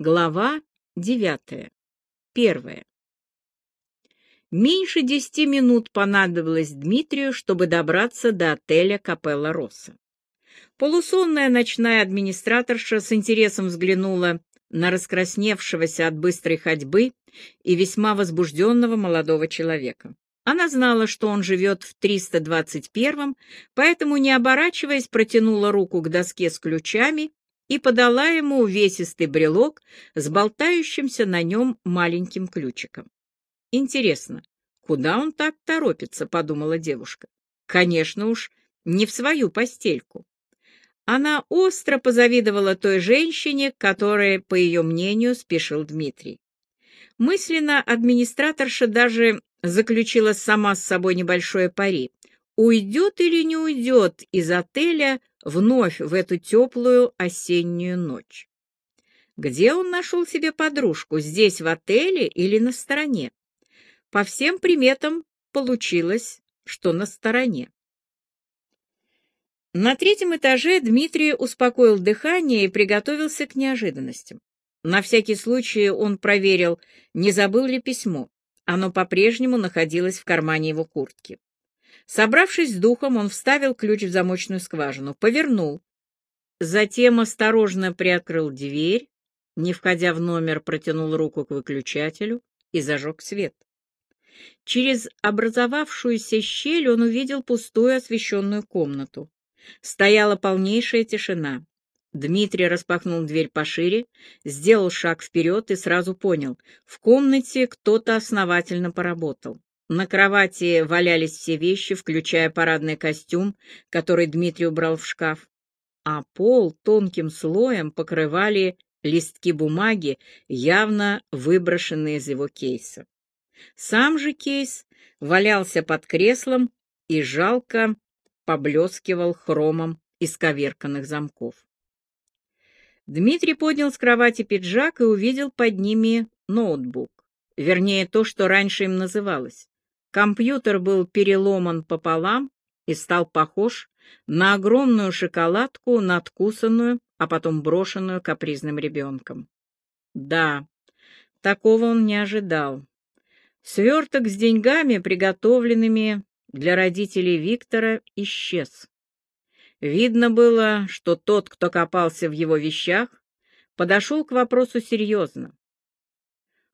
Глава девятая. Первая. Меньше десяти минут понадобилось Дмитрию, чтобы добраться до отеля Капелла Росса. Полусонная ночная администраторша с интересом взглянула на раскрасневшегося от быстрой ходьбы и весьма возбужденного молодого человека. Она знала, что он живет в 321-м, поэтому, не оборачиваясь, протянула руку к доске с ключами и подала ему увесистый брелок с болтающимся на нем маленьким ключиком. «Интересно, куда он так торопится?» — подумала девушка. «Конечно уж, не в свою постельку». Она остро позавидовала той женщине, которой, по ее мнению, спешил Дмитрий. Мысленно администраторша даже заключила сама с собой небольшое пари. Уйдет или не уйдет из отеля вновь в эту теплую осеннюю ночь. Где он нашел себе подружку, здесь, в отеле или на стороне? По всем приметам получилось, что на стороне. На третьем этаже Дмитрий успокоил дыхание и приготовился к неожиданностям. На всякий случай он проверил, не забыл ли письмо. Оно по-прежнему находилось в кармане его куртки. Собравшись с духом, он вставил ключ в замочную скважину, повернул. Затем осторожно приоткрыл дверь, не входя в номер, протянул руку к выключателю и зажег свет. Через образовавшуюся щель он увидел пустую освещенную комнату. Стояла полнейшая тишина. Дмитрий распахнул дверь пошире, сделал шаг вперед и сразу понял — в комнате кто-то основательно поработал. На кровати валялись все вещи, включая парадный костюм, который Дмитрий убрал в шкаф, а пол тонким слоем покрывали листки бумаги, явно выброшенные из его кейса. Сам же кейс валялся под креслом и жалко поблескивал хромом исковерканных замков. Дмитрий поднял с кровати пиджак и увидел под ними ноутбук, вернее, то, что раньше им называлось. Компьютер был переломан пополам и стал похож на огромную шоколадку, надкусанную, а потом брошенную капризным ребенком. Да, такого он не ожидал. Сверток с деньгами, приготовленными для родителей Виктора, исчез. Видно было, что тот, кто копался в его вещах, подошел к вопросу серьезно.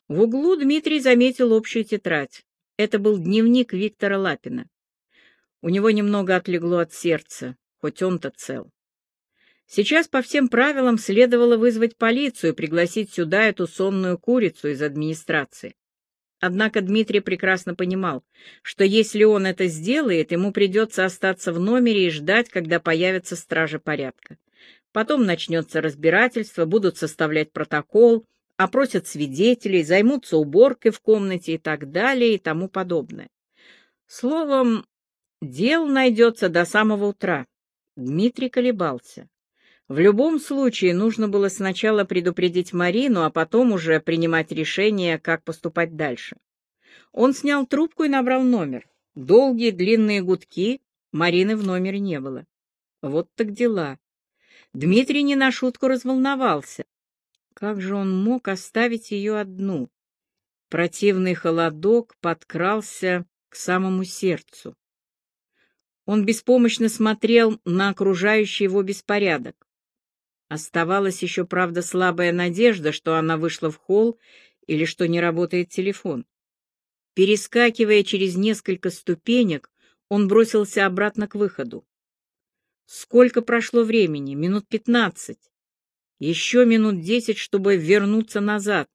В углу Дмитрий заметил общую тетрадь. Это был дневник Виктора Лапина. У него немного отлегло от сердца, хоть он-то цел. Сейчас по всем правилам следовало вызвать полицию пригласить сюда эту сонную курицу из администрации. Однако Дмитрий прекрасно понимал, что если он это сделает, ему придется остаться в номере и ждать, когда появятся стражи порядка. Потом начнется разбирательство, будут составлять протокол, опросят свидетелей, займутся уборкой в комнате и так далее и тому подобное. Словом, дел найдется до самого утра. Дмитрий колебался. В любом случае нужно было сначала предупредить Марину, а потом уже принимать решение, как поступать дальше. Он снял трубку и набрал номер. Долгие длинные гудки, Марины в номере не было. Вот так дела. Дмитрий не на шутку разволновался. Как же он мог оставить ее одну? Противный холодок подкрался к самому сердцу. Он беспомощно смотрел на окружающий его беспорядок. Оставалась еще, правда, слабая надежда, что она вышла в холл или что не работает телефон. Перескакивая через несколько ступенек, он бросился обратно к выходу. Сколько прошло времени? Минут пятнадцать. Еще минут десять, чтобы вернуться назад.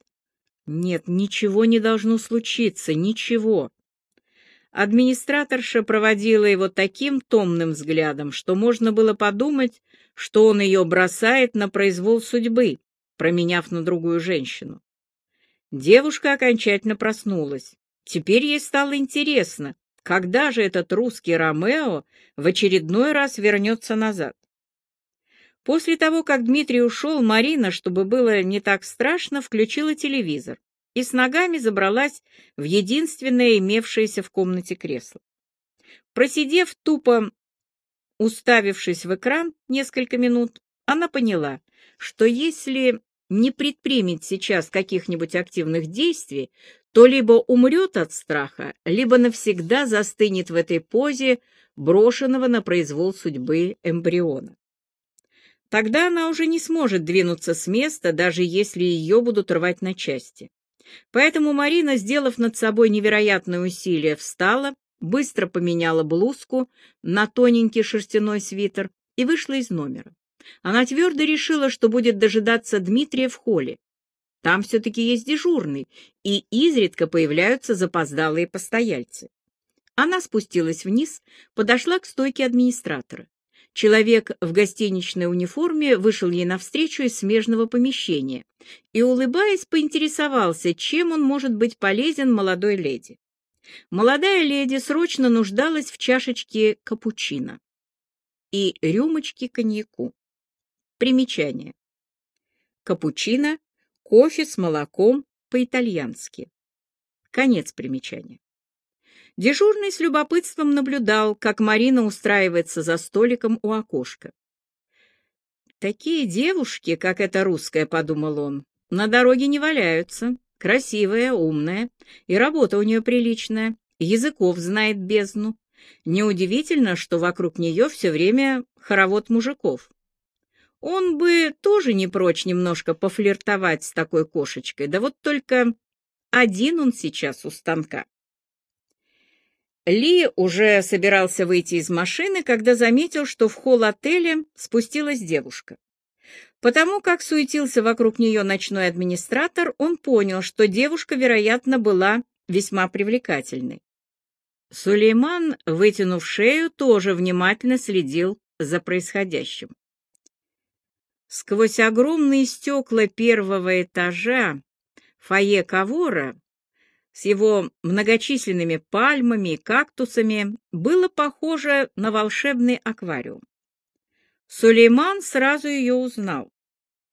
Нет, ничего не должно случиться, ничего. Администраторша проводила его таким томным взглядом, что можно было подумать, что он ее бросает на произвол судьбы, променяв на другую женщину. Девушка окончательно проснулась. Теперь ей стало интересно, когда же этот русский Ромео в очередной раз вернется назад. После того, как Дмитрий ушел, Марина, чтобы было не так страшно, включила телевизор и с ногами забралась в единственное имевшееся в комнате кресло. Просидев тупо, уставившись в экран несколько минут, она поняла, что если не предпримет сейчас каких-нибудь активных действий, то либо умрет от страха, либо навсегда застынет в этой позе брошенного на произвол судьбы эмбриона. Тогда она уже не сможет двинуться с места, даже если ее будут рвать на части. Поэтому Марина, сделав над собой невероятное усилие, встала, быстро поменяла блузку на тоненький шерстяной свитер и вышла из номера. Она твердо решила, что будет дожидаться Дмитрия в холле. Там все-таки есть дежурный, и изредка появляются запоздалые постояльцы. Она спустилась вниз, подошла к стойке администратора. Человек в гостиничной униформе вышел ей навстречу из смежного помещения и, улыбаясь, поинтересовался, чем он может быть полезен молодой леди. Молодая леди срочно нуждалась в чашечке капучино и рюмочке коньяку. Примечание. Капучино – кофе с молоком по-итальянски. Конец примечания. Дежурный с любопытством наблюдал, как Марина устраивается за столиком у окошка. «Такие девушки, как эта русская», — подумал он, — «на дороге не валяются. Красивая, умная, и работа у нее приличная, языков знает бездну. Неудивительно, что вокруг нее все время хоровод мужиков. Он бы тоже не прочь немножко пофлиртовать с такой кошечкой, да вот только один он сейчас у станка. Ли уже собирался выйти из машины, когда заметил, что в холл отеля спустилась девушка. Потому как суетился вокруг нее ночной администратор, он понял, что девушка, вероятно, была весьма привлекательной. Сулейман, вытянув шею, тоже внимательно следил за происходящим. Сквозь огромные стекла первого этажа фойе Кавора с его многочисленными пальмами и кактусами было похоже на волшебный аквариум. Сулейман сразу ее узнал.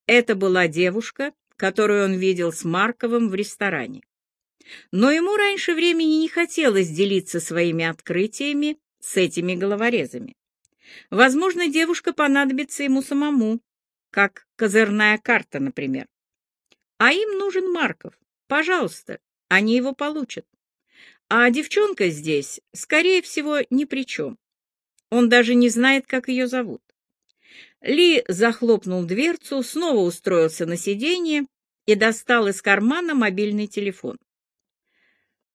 Это была девушка, которую он видел с Марковым в ресторане. Но ему раньше времени не хотелось делиться своими открытиями с этими головорезами. Возможно, девушка понадобится ему самому, как козырная карта, например. А им нужен Марков. Пожалуйста, они его получат. А девчонка здесь, скорее всего, ни при чем. Он даже не знает, как ее зовут. Ли захлопнул дверцу, снова устроился на сиденье и достал из кармана мобильный телефон.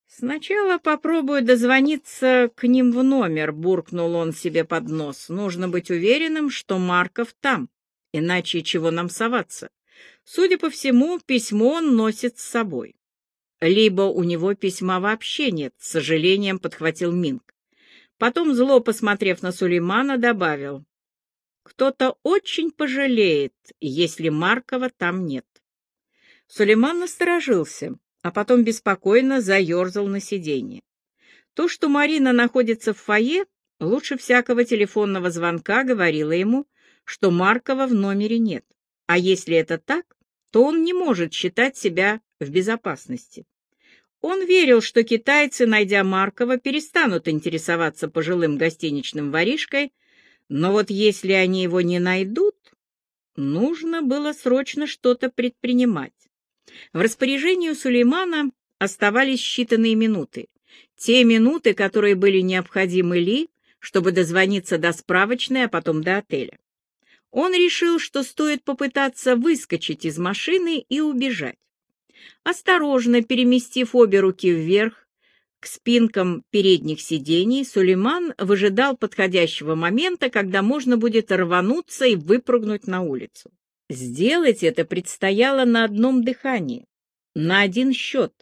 «Сначала попробую дозвониться к ним в номер», — буркнул он себе под нос. «Нужно быть уверенным, что Марков там, иначе чего нам соваться. Судя по всему, письмо он носит с собой» либо у него письма вообще нет, с сожалением подхватил Минг. Потом, зло посмотрев на Сулеймана, добавил, «Кто-то очень пожалеет, если Маркова там нет». Сулейман насторожился, а потом беспокойно заерзал на сиденье. То, что Марина находится в фойе, лучше всякого телефонного звонка говорило ему, что Маркова в номере нет. А если это так, то он не может считать себя в безопасности. Он верил, что китайцы, найдя Маркова, перестанут интересоваться пожилым гостиничным воришкой, но вот если они его не найдут, нужно было срочно что-то предпринимать. В распоряжении Сулеймана оставались считанные минуты. Те минуты, которые были необходимы Ли, чтобы дозвониться до справочной, а потом до отеля. Он решил, что стоит попытаться выскочить из машины и убежать. Осторожно переместив обе руки вверх к спинкам передних сидений, Сулейман выжидал подходящего момента, когда можно будет рвануться и выпрыгнуть на улицу. Сделать это предстояло на одном дыхании, на один счет,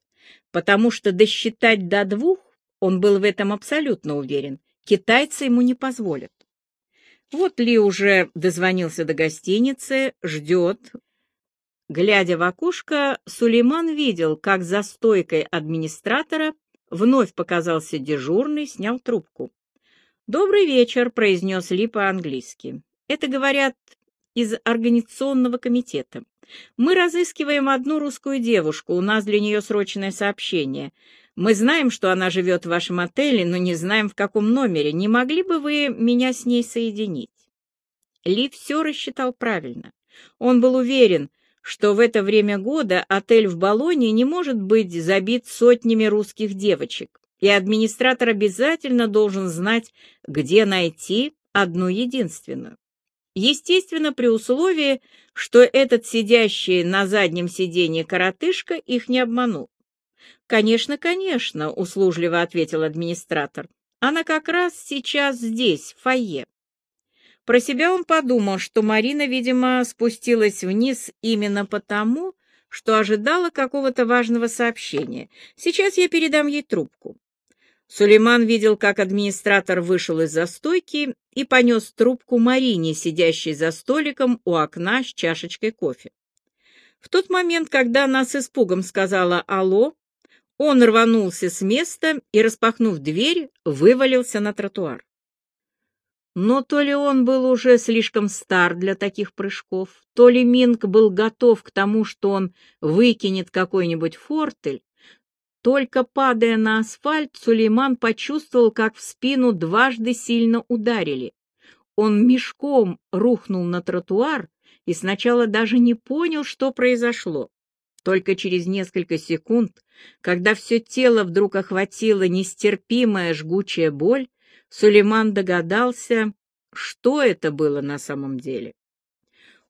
потому что досчитать до двух, он был в этом абсолютно уверен, китайцы ему не позволят. Вот Ли уже дозвонился до гостиницы, ждет, Глядя в окошко, Сулейман видел, как за стойкой администратора вновь показался дежурный, снял трубку. «Добрый вечер», — произнес Ли по-английски. «Это, говорят, из организационного комитета. Мы разыскиваем одну русскую девушку, у нас для нее срочное сообщение. Мы знаем, что она живет в вашем отеле, но не знаем, в каком номере. Не могли бы вы меня с ней соединить?» Ли все рассчитал правильно. Он был уверен, что в это время года отель в Болоне не может быть забит сотнями русских девочек, и администратор обязательно должен знать, где найти одну единственную. Естественно, при условии, что этот сидящий на заднем сиденье коротышка их не обманул. «Конечно, конечно», — услужливо ответил администратор. «Она как раз сейчас здесь, в фойе». Про себя он подумал, что Марина, видимо, спустилась вниз именно потому, что ожидала какого-то важного сообщения. Сейчас я передам ей трубку. Сулейман видел, как администратор вышел из застойки и понес трубку Марине, сидящей за столиком у окна с чашечкой кофе. В тот момент, когда она с испугом сказала «Алло», он рванулся с места и, распахнув дверь, вывалился на тротуар. Но то ли он был уже слишком стар для таких прыжков, то ли Минг был готов к тому, что он выкинет какой-нибудь фортель, только падая на асфальт, Сулейман почувствовал, как в спину дважды сильно ударили. Он мешком рухнул на тротуар и сначала даже не понял, что произошло. Только через несколько секунд, когда все тело вдруг охватило нестерпимая жгучая боль, Сулейман догадался, что это было на самом деле.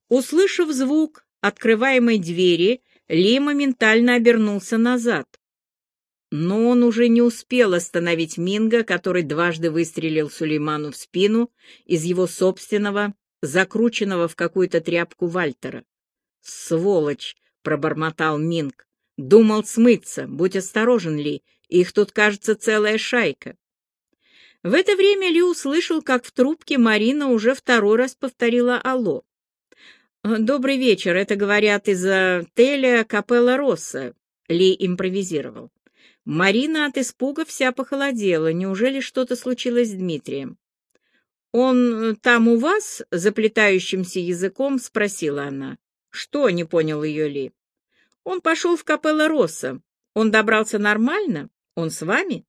Услышав звук открываемой двери, Ли моментально обернулся назад. Но он уже не успел остановить Минга, который дважды выстрелил Сулейману в спину из его собственного, закрученного в какую-то тряпку Вальтера. «Сволочь!» — пробормотал Минг. «Думал смыться. Будь осторожен, Ли. Их тут, кажется, целая шайка». В это время Ли услышал, как в трубке Марина уже второй раз повторила «Алло». «Добрый вечер, это говорят из отеля Капелла Росса», — Ли импровизировал. Марина от испуга вся похолодела. Неужели что-то случилось с Дмитрием? «Он там у вас?» — заплетающимся языком спросила она. «Что?» — не понял ее Ли. «Он пошел в Капелла Росса. Он добрался нормально? Он с вами?»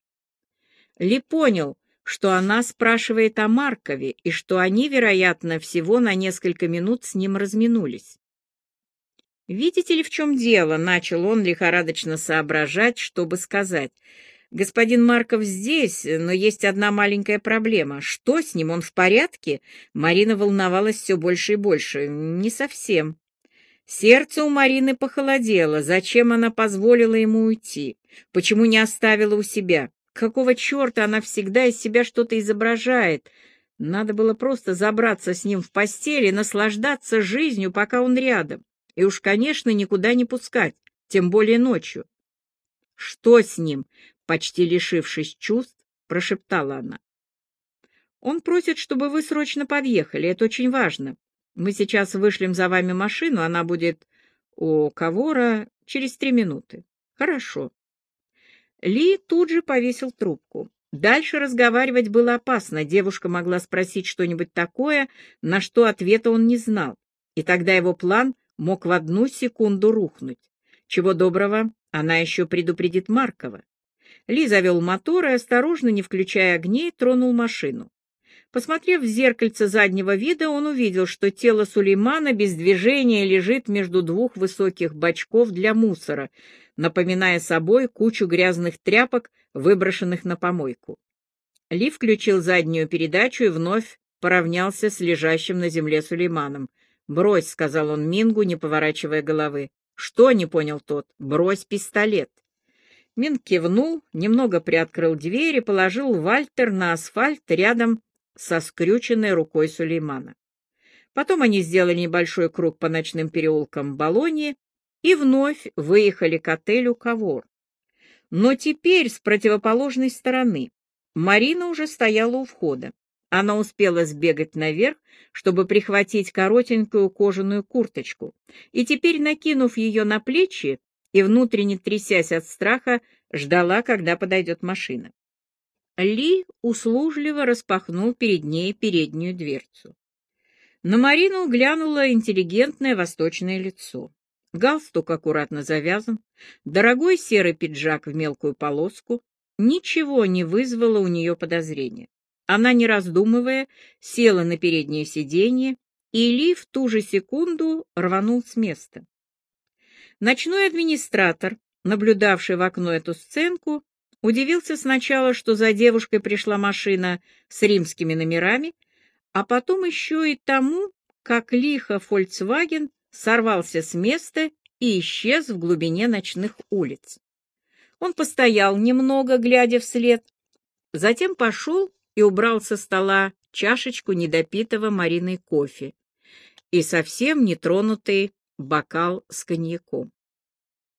Ли понял, что она спрашивает о Маркове и что они, вероятно, всего на несколько минут с ним разминулись. «Видите ли, в чем дело?» — начал он лихорадочно соображать, чтобы сказать. «Господин Марков здесь, но есть одна маленькая проблема. Что с ним? Он в порядке?» Марина волновалась все больше и больше. «Не совсем». Сердце у Марины похолодело. Зачем она позволила ему уйти? Почему не оставила у себя? Какого черта она всегда из себя что-то изображает? Надо было просто забраться с ним в постель и наслаждаться жизнью, пока он рядом. И уж, конечно, никуда не пускать, тем более ночью. «Что с ним?» — почти лишившись чувств, прошептала она. «Он просит, чтобы вы срочно подъехали. Это очень важно. Мы сейчас вышлем за вами машину, она будет у Кавора через три минуты. Хорошо. Ли тут же повесил трубку. Дальше разговаривать было опасно, девушка могла спросить что-нибудь такое, на что ответа он не знал, и тогда его план мог в одну секунду рухнуть. Чего доброго, она еще предупредит Маркова. Ли завел мотор и, осторожно, не включая огней, тронул машину. Посмотрев в зеркальце заднего вида, он увидел, что тело Сулеймана без движения лежит между двух высоких бачков для мусора, напоминая собой кучу грязных тряпок, выброшенных на помойку. Ли включил заднюю передачу и вновь поравнялся с лежащим на земле Сулейманом. «Брось», — сказал он Мингу, не поворачивая головы. «Что?» — не понял тот. «Брось пистолет». Минг кивнул, немного приоткрыл дверь и положил Вальтер на асфальт рядом со скрюченной рукой Сулеймана. Потом они сделали небольшой круг по ночным переулкам Болонии и вновь выехали к отелю «Кавор». Но теперь с противоположной стороны. Марина уже стояла у входа. Она успела сбегать наверх, чтобы прихватить коротенькую кожаную курточку, и теперь, накинув ее на плечи и внутренне трясясь от страха, ждала, когда подойдет машина. Ли услужливо распахнул перед ней переднюю дверцу. На Марину глянуло интеллигентное восточное лицо. Галстук аккуратно завязан, дорогой серый пиджак в мелкую полоску. Ничего не вызвало у нее подозрения. Она, не раздумывая, села на переднее сиденье, и Ли в ту же секунду рванул с места. Ночной администратор, наблюдавший в окно эту сценку, удивился сначала, что за девушкой пришла машина с римскими номерами, а потом еще и тому, как лихо «Фольксваген» сорвался с места и исчез в глубине ночных улиц. Он постоял немного, глядя вслед, затем пошел и убрал со стола чашечку недопитого Мариной кофе и совсем нетронутый бокал с коньяком.